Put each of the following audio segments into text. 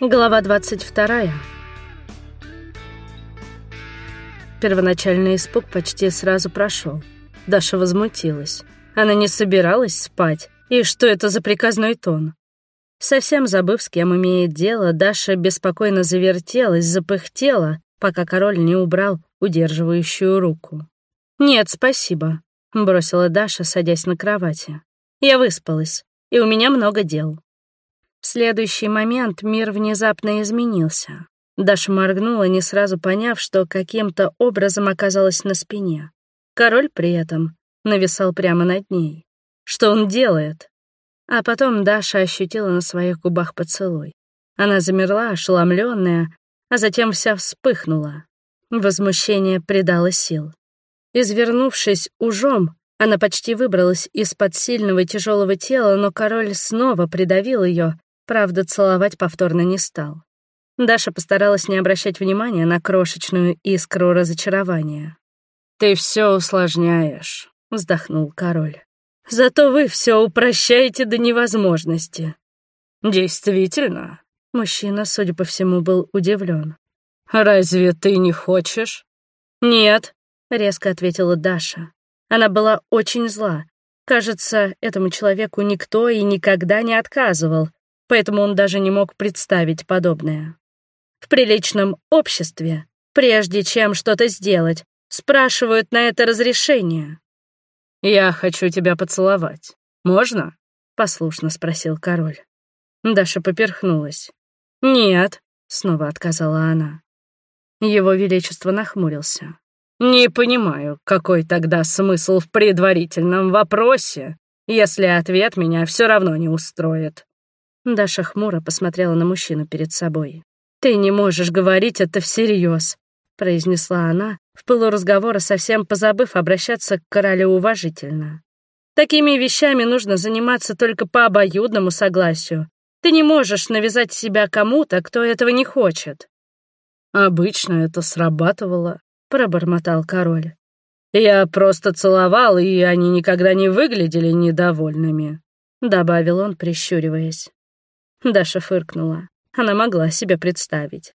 Глава 22. Первоначальный испуг почти сразу прошел. Даша возмутилась. Она не собиралась спать. И что это за приказной тон? Совсем забыв, с кем имеет дело, Даша беспокойно завертелась, запыхтела, пока король не убрал удерживающую руку. «Нет, спасибо», — бросила Даша, садясь на кровати. «Я выспалась, и у меня много дел». В следующий момент мир внезапно изменился. Даша моргнула, не сразу поняв, что каким-то образом оказалась на спине. Король при этом нависал прямо над ней. Что он делает? А потом Даша ощутила на своих губах поцелуй. Она замерла, ошеломленная, а затем вся вспыхнула. Возмущение придало сил. Извернувшись ужом, она почти выбралась из-под сильного тяжелого тела, но король снова придавил ее, Правда, целовать повторно не стал. Даша постаралась не обращать внимания на крошечную искру разочарования. «Ты все усложняешь», — вздохнул король. «Зато вы все упрощаете до невозможности». «Действительно?» Мужчина, судя по всему, был удивлен. «Разве ты не хочешь?» «Нет», — резко ответила Даша. Она была очень зла. Кажется, этому человеку никто и никогда не отказывал, поэтому он даже не мог представить подобное. В приличном обществе, прежде чем что-то сделать, спрашивают на это разрешение. «Я хочу тебя поцеловать. Можно?» — послушно спросил король. Даша поперхнулась. «Нет», — снова отказала она. Его Величество нахмурился. «Не понимаю, какой тогда смысл в предварительном вопросе, если ответ меня все равно не устроит. Даша хмуро посмотрела на мужчину перед собой. «Ты не можешь говорить это всерьез», — произнесла она, в пылу разговора совсем позабыв обращаться к королю уважительно. «Такими вещами нужно заниматься только по обоюдному согласию. Ты не можешь навязать себя кому-то, кто этого не хочет». «Обычно это срабатывало», — пробормотал король. «Я просто целовал, и они никогда не выглядели недовольными», — добавил он, прищуриваясь. Даша фыркнула. Она могла себе представить.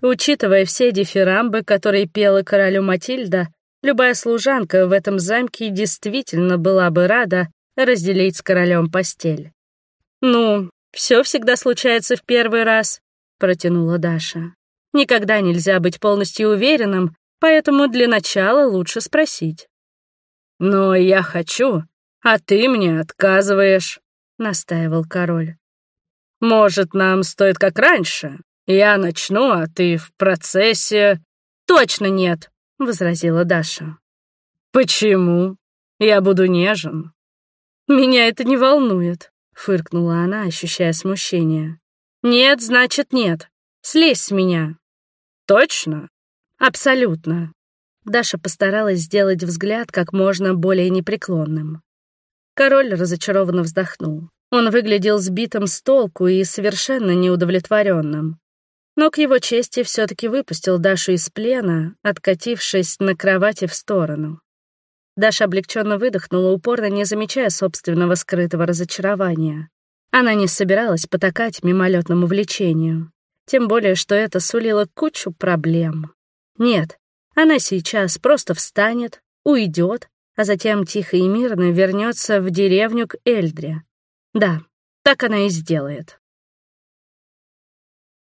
Учитывая все дифирамбы, которые пела королю Матильда, любая служанка в этом замке действительно была бы рада разделить с королем постель. «Ну, все всегда случается в первый раз», — протянула Даша. «Никогда нельзя быть полностью уверенным, поэтому для начала лучше спросить». «Но я хочу, а ты мне отказываешь», — настаивал король. Может, нам стоит как раньше? Я начну, а ты в процессе...» «Точно нет», — возразила Даша. «Почему? Я буду нежен». «Меня это не волнует», — фыркнула она, ощущая смущение. «Нет, значит, нет. Слезь с меня». «Точно?» «Абсолютно». Даша постаралась сделать взгляд как можно более непреклонным. Король разочарованно вздохнул. Он выглядел сбитым с толку и совершенно неудовлетворенным. Но к его чести все таки выпустил Дашу из плена, откатившись на кровати в сторону. Даша облегченно выдохнула, упорно не замечая собственного скрытого разочарования. Она не собиралась потакать мимолетному влечению. Тем более, что это сулило кучу проблем. Нет, она сейчас просто встанет, уйдет, а затем тихо и мирно вернется в деревню к Эльдре, да, так она и сделает.